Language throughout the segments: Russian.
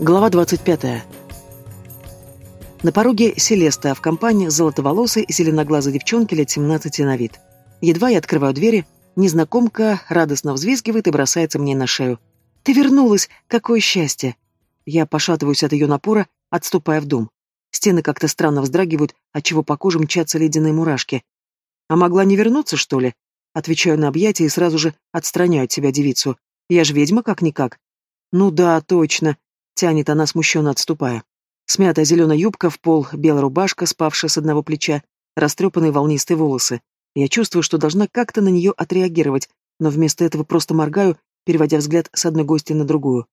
Глава 25. На пороге Селеста, в компании золотоволосой зеленоглазой девчонки лет 17 на вид. Едва я открываю двери, незнакомка радостно взвизгивает и бросается мне на шею. «Ты вернулась! Какое счастье!» Я пошатываюсь от ее напора, отступая в дом. Стены как-то странно вздрагивают, отчего по коже мчатся ледяные мурашки. «А могла не вернуться, что ли?» Отвечаю на объятия и сразу же отстраняю от себя девицу. «Я ж ведьма как-никак». «Ну да, точно», Тянет она, смущенно отступая. Смятая зеленая юбка в пол, белая рубашка, спавшая с одного плеча, растрепанные волнистые волосы. Я чувствую, что должна как-то на нее отреагировать, но вместо этого просто моргаю, переводя взгляд с одной гости на другую.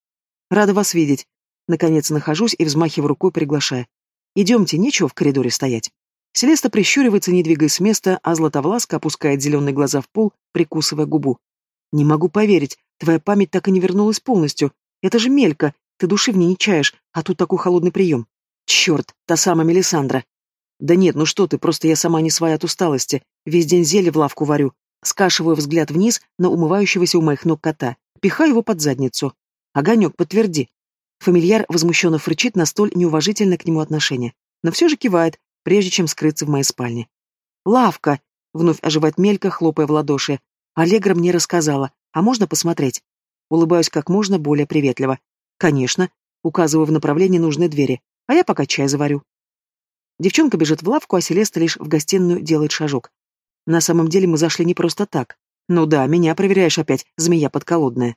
«Рада вас видеть». Наконец нахожусь и взмахиваю рукой, приглашая. «Идемте, нечего в коридоре стоять». Селеста прищуривается, не двигаясь с места, а Златовласка опускает зеленые глаза в пол, прикусывая губу. «Не могу поверить, твоя память так и не вернулась полностью. Это же Мелька, ты души в ней не чаешь, а тут такой холодный прием. Черт, та самая Мелисандра. Да нет, ну что ты, просто я сама не своя от усталости. Весь день зелье в лавку варю. Скашиваю взгляд вниз на умывающегося у моих ног кота. Пихаю его под задницу. Огонек, подтверди. Фамильяр возмущенно фрычит на столь неуважительное к нему отношение. Но все же кивает, прежде чем скрыться в моей спальне. «Лавка!» — вновь оживает Мелька, хлопая в ладоши. «Аллегра мне рассказала. А можно посмотреть?» Улыбаюсь как можно более приветливо. «Конечно», указываю в направлении нужной двери, а я пока чай заварю. Девчонка бежит в лавку, а Селеста лишь в гостиную делает шажок. На самом деле мы зашли не просто так. Ну да, меня проверяешь опять, змея подколодная.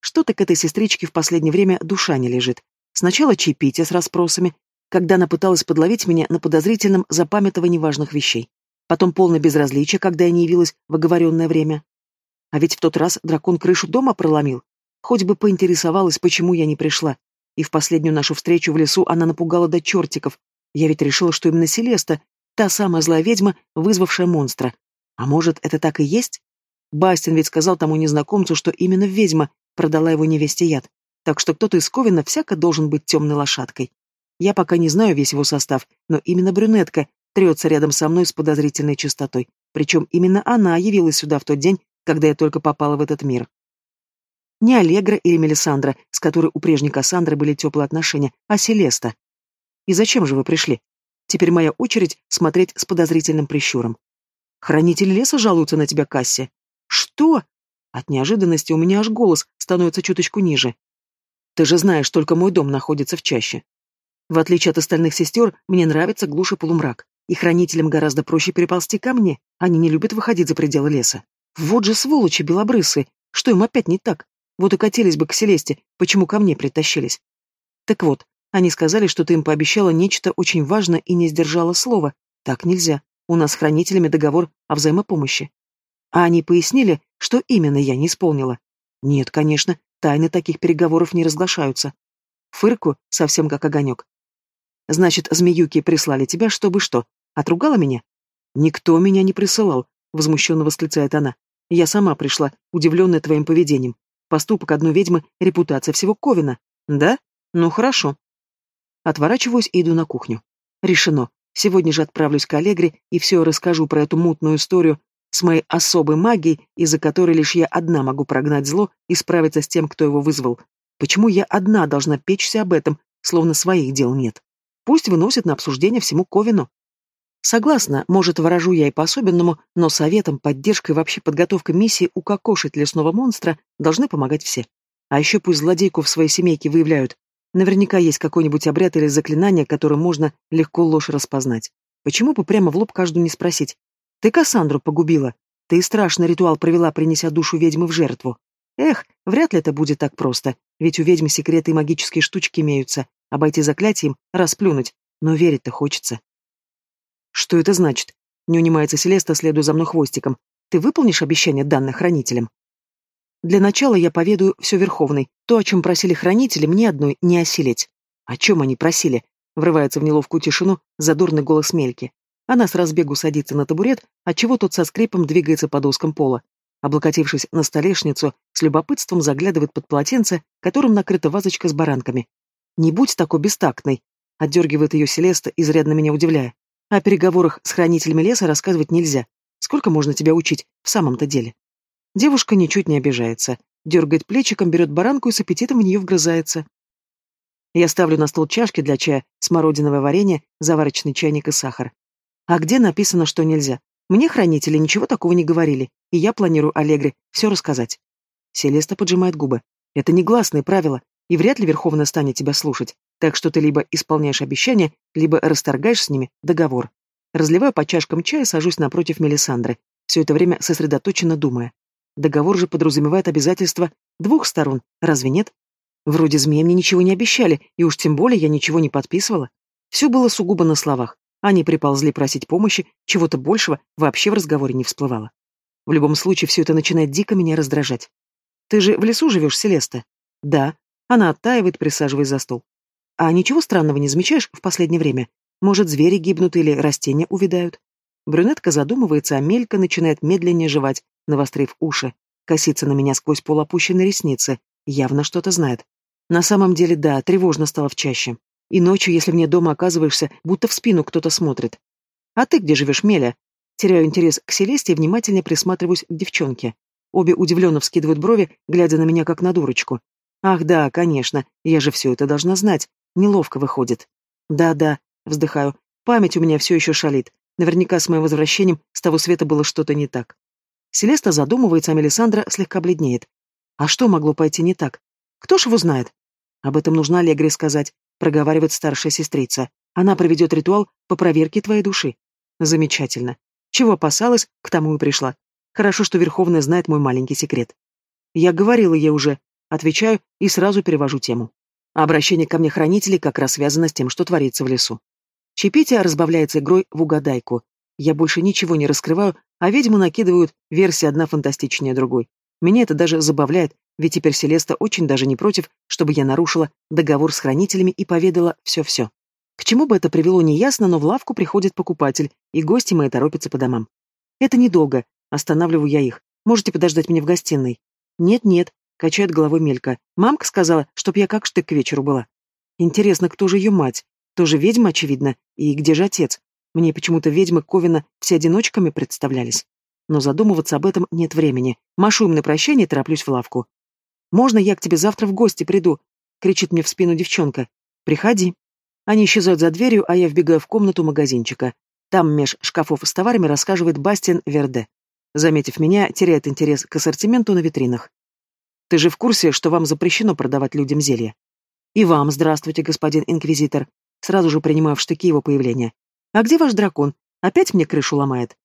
Что-то к этой сестричке в последнее время душа не лежит. Сначала чаепитие с расспросами, когда она пыталась подловить меня на подозрительном запамятовании важных вещей. Потом полное безразличие, когда я не явилась в оговоренное время. А ведь в тот раз дракон крышу дома проломил, Хоть бы поинтересовалась, почему я не пришла. И в последнюю нашу встречу в лесу она напугала до чертиков. Я ведь решила, что именно Селеста, та самая злая ведьма, вызвавшая монстра. А может, это так и есть? Бастин ведь сказал тому незнакомцу, что именно ведьма продала его невесте яд. Так что кто-то из Ковина всяко должен быть темной лошадкой. Я пока не знаю весь его состав, но именно брюнетка трется рядом со мной с подозрительной чистотой. Причем именно она явилась сюда в тот день, когда я только попала в этот мир. Не Аллегра или Мелисандра, с которой у прежней Кассандры были теплые отношения, а Селеста. И зачем же вы пришли? Теперь моя очередь смотреть с подозрительным прищуром. Хранители леса жалуются на тебя, Касси. Что? От неожиданности у меня аж голос становится чуточку ниже. Ты же знаешь, только мой дом находится в чаще. В отличие от остальных сестер, мне нравится глушь и полумрак. И хранителям гораздо проще переползти ко мне. Они не любят выходить за пределы леса. Вот же сволочи белобрысы. Что им опять не так? Вот и катились бы к Селесте, почему ко мне притащились. Так вот, они сказали, что ты им пообещала нечто очень важное и не сдержала слова. Так нельзя. У нас с хранителями договор о взаимопомощи. А они пояснили, что именно я не исполнила. Нет, конечно, тайны таких переговоров не разглашаются. Фырку совсем как огонек. Значит, змеюки прислали тебя, чтобы что? Отругала меня? Никто меня не присылал, возмущенно восклицает она. Я сама пришла, удивленная твоим поведением. Поступок одной ведьмы — репутация всего Ковина. Да? Ну хорошо. Отворачиваюсь и иду на кухню. Решено. Сегодня же отправлюсь к Аллегре и все расскажу про эту мутную историю с моей особой магией, из-за которой лишь я одна могу прогнать зло и справиться с тем, кто его вызвал. Почему я одна должна печься об этом, словно своих дел нет? Пусть выносят на обсуждение всему Ковину. Согласна, может, ворожу я и по-особенному, но советом, поддержкой и вообще подготовкой миссии укокошить лесного монстра должны помогать все. А еще пусть злодейку в своей семейке выявляют. Наверняка есть какой-нибудь обряд или заклинание, которым можно легко ложь распознать. Почему бы прямо в лоб каждую не спросить? Ты Кассандру погубила. Ты страшный ритуал провела, принеся душу ведьмы в жертву. Эх, вряд ли это будет так просто, ведь у ведьмы секреты и магические штучки имеются. Обойти заклятием, расплюнуть, но верить-то хочется. «Что это значит?» Не унимается Селеста, следуя за мной хвостиком. «Ты выполнишь обещание, данное хранителям?» «Для начала я поведаю все Верховной. То, о чем просили хранители, мне одной не осилить». «О чем они просили?» Врывается в неловкую тишину задорный голос Мельки. Она с разбегу садится на табурет, отчего тот со скрипом двигается по доскам пола. Облокотившись на столешницу, с любопытством заглядывает под полотенце, которым накрыта вазочка с баранками. «Не будь такой бестактной!» — отдергивает ее Селеста, изрядно меня удивляя. О переговорах с хранителями леса рассказывать нельзя. Сколько можно тебя учить в самом-то деле? Девушка ничуть не обижается. Дергает плечиком, берет баранку и с аппетитом в нее вгрызается. Я ставлю на стол чашки для чая, смородиновое варенье, заварочный чайник и сахар. А где написано, что нельзя? Мне хранители ничего такого не говорили, и я планирую Аллегре все рассказать. Селеста поджимает губы. Это негласные правила, и вряд ли Верховная станет тебя слушать, так что ты либо исполняешь обещания, либо расторгаешь с ними договор. Разливаю по чашкам чая сажусь напротив Мелисандры, все это время сосредоточенно думая. Договор же подразумевает обязательства двух сторон, разве нет? Вроде змеи мне ничего не обещали, и уж тем более я ничего не подписывала. Все было сугубо на словах. Они приползли просить помощи, чего-то большего вообще в разговоре не всплывало. В любом случае, все это начинает дико меня раздражать. Ты же в лесу живешь, Селеста? Да. Она оттаивает, присаживаясь за стол. А ничего странного не замечаешь в последнее время? Может, звери гибнут или растения увядают? Брюнетка задумывается, а Мелька начинает медленнее жевать, навострив уши. Косится на меня сквозь полуопущенные ресницы. Явно что-то знает. На самом деле, да, тревожно стало в чаще. И ночью, если мне дома оказываешься, будто в спину кто-то смотрит. А ты где живешь, Меля? Теряю интерес к Селесте и внимательно присматриваюсь к девчонке. Обе удивленно вскидывают брови, глядя на меня как на дурочку. Ах да, конечно, я же все это должна знать. Неловко выходит. Да-да, вздыхаю. Память у меня все еще шалит. Наверняка с моим возвращением с того света было что-то не так. Селеста задумывается, а Мелисандра слегка бледнеет. А что могло пойти не так? Кто ж его знает? Об этом нужно Аллегре сказать проговаривает старшая сестрица. Она проведет ритуал по проверке твоей души. Замечательно. Чего опасалась, к тому и пришла. Хорошо, что Верховная знает мой маленький секрет. Я говорила ей уже, отвечаю и сразу перевожу тему. Обращение ко мне хранителей как раз связано с тем, что творится в лесу. Чепития разбавляется игрой в угадайку. Я больше ничего не раскрываю, а ведьмы накидывают версии одна фантастичнее другой. Меня это даже забавляет, ведь теперь Селеста очень даже не против, чтобы я нарушила договор с хранителями и поведала все-все. К чему бы это привело, неясно, но в лавку приходит покупатель, и гости мои торопятся по домам. Это недолго, останавливаю я их. Можете подождать меня в гостиной. Нет-нет, качает головой Мелька. Мамка сказала, чтоб я как штык к вечеру была. Интересно, кто же ее мать? Тоже ведьма, очевидно. И где же отец? Мне почему-то ведьмы Ковина все одиночками представлялись. Но задумываться об этом нет времени. Машу им на прощание и тороплюсь в лавку. «Можно я к тебе завтра в гости приду?» — кричит мне в спину девчонка. «Приходи». Они исчезают за дверью, а я вбегаю в комнату магазинчика. Там меж шкафов с товарами рассказывает Бастин Верде. Заметив меня, теряет интерес к ассортименту на витринах. «Ты же в курсе, что вам запрещено продавать людям зелья?» «И вам здравствуйте, господин инквизитор». Сразу же принимаю в штыки его появление. «А где ваш дракон? Опять мне крышу ломает?»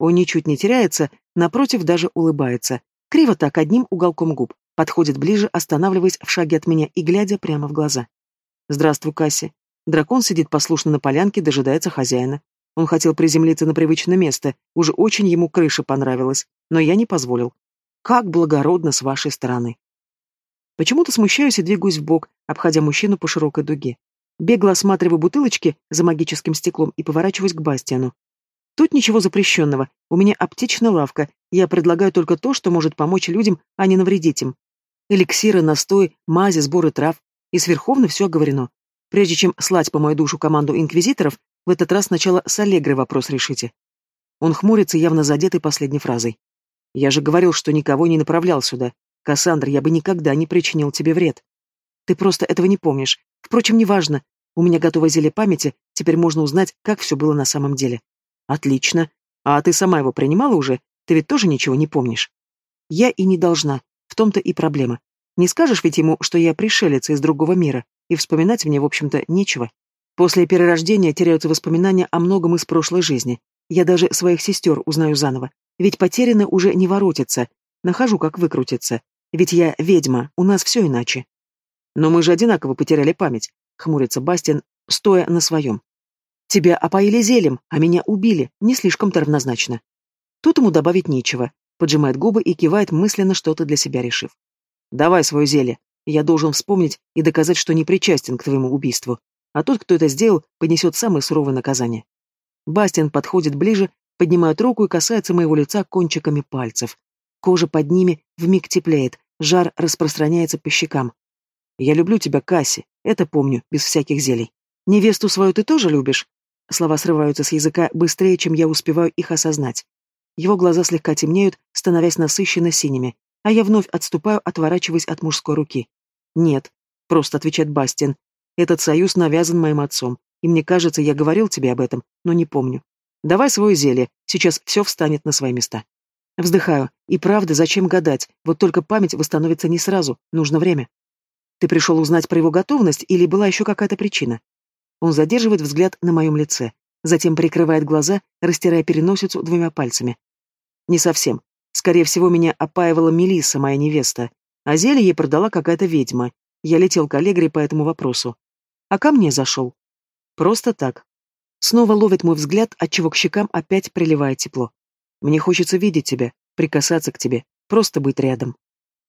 Он ничуть не теряется, напротив, даже улыбается. Криво так, одним уголком губ. Подходит ближе, останавливаясь в шаге от меня и глядя прямо в глаза. «Здравствуй, Касси». Дракон сидит послушно на полянке, дожидается хозяина. Он хотел приземлиться на привычное место, уже очень ему крыша понравилась, но я не позволил. Как благородно с вашей стороны. Почему-то смущаюсь и двигаюсь в бок, обходя мужчину по широкой дуге. Бегло осматриваю бутылочки за магическим стеклом и поворачиваюсь к Бастиану. Тут ничего запрещенного. У меня аптечная лавка. Я предлагаю только то, что может помочь людям, а не навредить им. Эликсиры, настой, мази, сборы трав. И с Верховной все оговорено. Прежде чем слать по мою душу команду инквизиторов, в этот раз сначала с Аллегрой вопрос решите. Он хмурится, явно задетый последней фразой. Я же говорил, что никого не направлял сюда. Кассандра, я бы никогда не причинил тебе вред. Ты просто этого не помнишь. Впрочем, неважно. У меня готово зелье памяти, теперь можно узнать, как все было на самом деле. Отлично. А ты сама его принимала уже? Ты ведь тоже ничего не помнишь? Я и не должна. В том-то и проблема. Не скажешь ведь ему, что я пришелец из другого мира, и вспоминать мне, в общем-то, нечего. После перерождения теряются воспоминания о многом из прошлой жизни. Я даже своих сестер узнаю заново. Ведь потеряны уже не воротятся. Нахожу, как выкрутиться. Ведь я ведьма, у нас все иначе. Но мы же одинаково потеряли память, хмурится Бастин, стоя на своем. Тебя опоили зелем, а меня убили, не слишком-то равнозначно. Тут ему добавить нечего поджимает губы и кивает, мысленно что-то для себя решив. «Давай свое зелье. Я должен вспомнить и доказать, что не причастен к твоему убийству. А тот, кто это сделал, понесет самое суровое наказание». Бастин подходит ближе, поднимает руку и касается моего лица кончиками пальцев. Кожа под ними вмиг теплеет, жар распространяется по щекам. «Я люблю тебя, Касси, это помню, без всяких зелий. Невесту свою ты тоже любишь?» Слова срываются с языка быстрее, чем я успеваю их осознать. Его глаза слегка темнеют, становясь насыщенно синими, а я вновь отступаю, отворачиваясь от мужской руки. «Нет», — просто отвечает Бастин. Этот союз навязан моим отцом, и мне кажется, я говорил тебе об этом, но не помню. Давай свое зелье, сейчас все встанет на свои места. Вздыхаю. И правда, зачем гадать? Вот только память восстановится не сразу, нужно время. Ты пришел узнать про его готовность или была еще какая-то причина? Он задерживает взгляд на моем лице, затем прикрывает глаза, растирая переносицу двумя пальцами. Не совсем. Скорее всего, меня опаивала Мелисса, моя невеста, а зелье ей продала какая-то ведьма. Я летел к Аллегре по этому вопросу. А ко мне зашел. Просто так. Снова ловит мой взгляд, отчего к щекам опять приливает тепло. Мне хочется видеть тебя, прикасаться к тебе, просто быть рядом.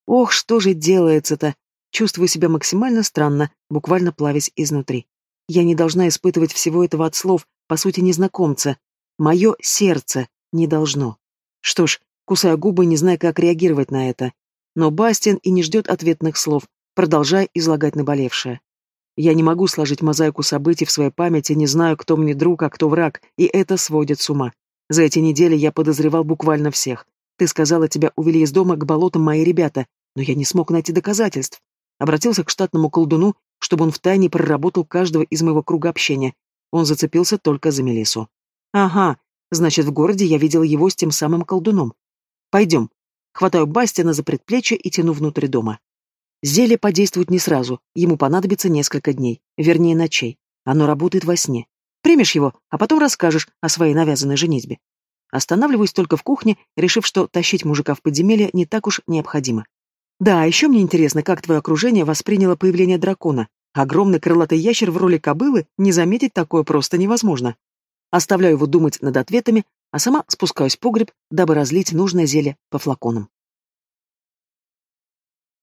Ох, что же делается-то? Чувствую себя максимально странно, буквально плавясь изнутри. Я не должна испытывать всего этого от слов, по сути, незнакомца. Мое сердце не должно. Что ж, кусаю губы, не зная, как реагировать на это. Но Бастин и не ждет ответных слов, продолжая излагать наболевшее. Я не могу сложить мозаику событий в своей памяти, не знаю, кто мне друг, а кто враг, и это сводит с ума. За эти недели я подозревал буквально всех. Ты сказала, тебя увели из дома к болотам мои ребята, но я не смог найти доказательств. Обратился к штатному колдуну, чтобы он втайне проработал каждого из моего круга общения. Он зацепился только за Мелису. Ага, значит, в городе я видел его с тем самым колдуном. Пойдем. Хватаю Бастина за предплечье и тяну внутрь дома. Зелье подействует не сразу, ему понадобится несколько дней, вернее ночей. Оно работает во сне. Примешь его, а потом расскажешь о своей навязанной женитьбе. Останавливаюсь только в кухне, решив, что тащить мужика в подземелье не так уж необходимо. Да, а еще мне интересно, как твое окружение восприняло появление дракона. Огромный крылатый ящер в роли кобылы, не заметить такое просто невозможно. Оставляю его думать над ответами, а сама спускаюсь в погреб, дабы разлить нужное зелье по флаконам.